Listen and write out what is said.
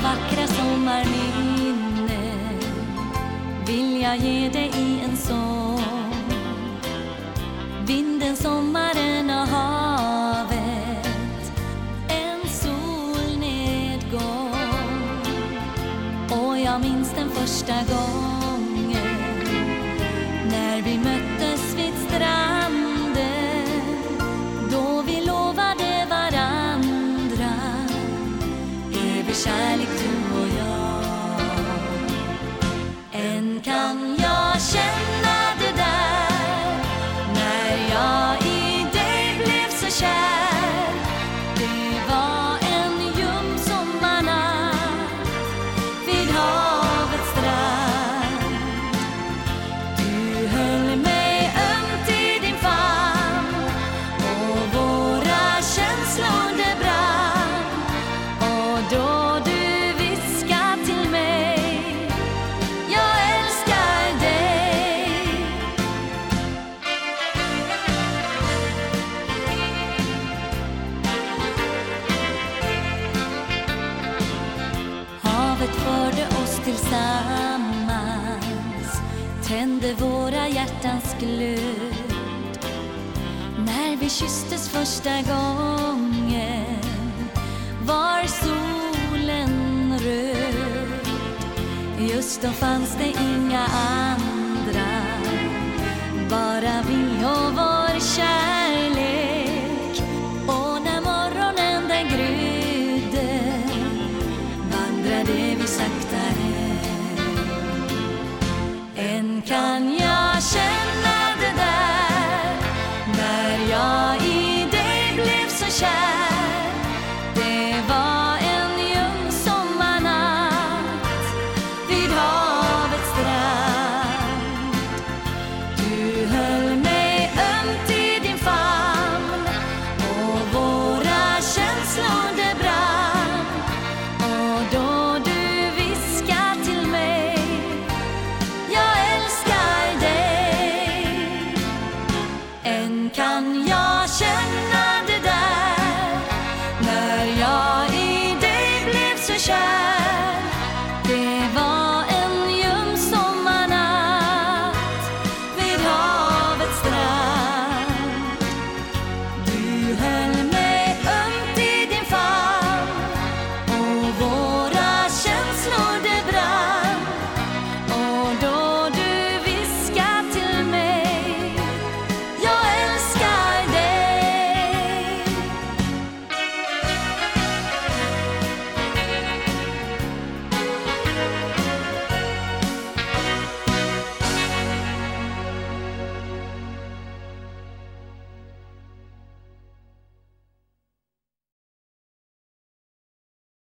vackra sommarminne vill jag ge dig i en sång. Vinden, sommaren och havet, en solnedgång. Och jag minns den första gången Havet förde oss tillsammans Tände våra hjärtans glöd När vi kysstes första gången Var solen röd. Just då fanns det inga andra Bara vi och vår kärlek. Sen kan jag känna det där? När jag i dig blev så kär.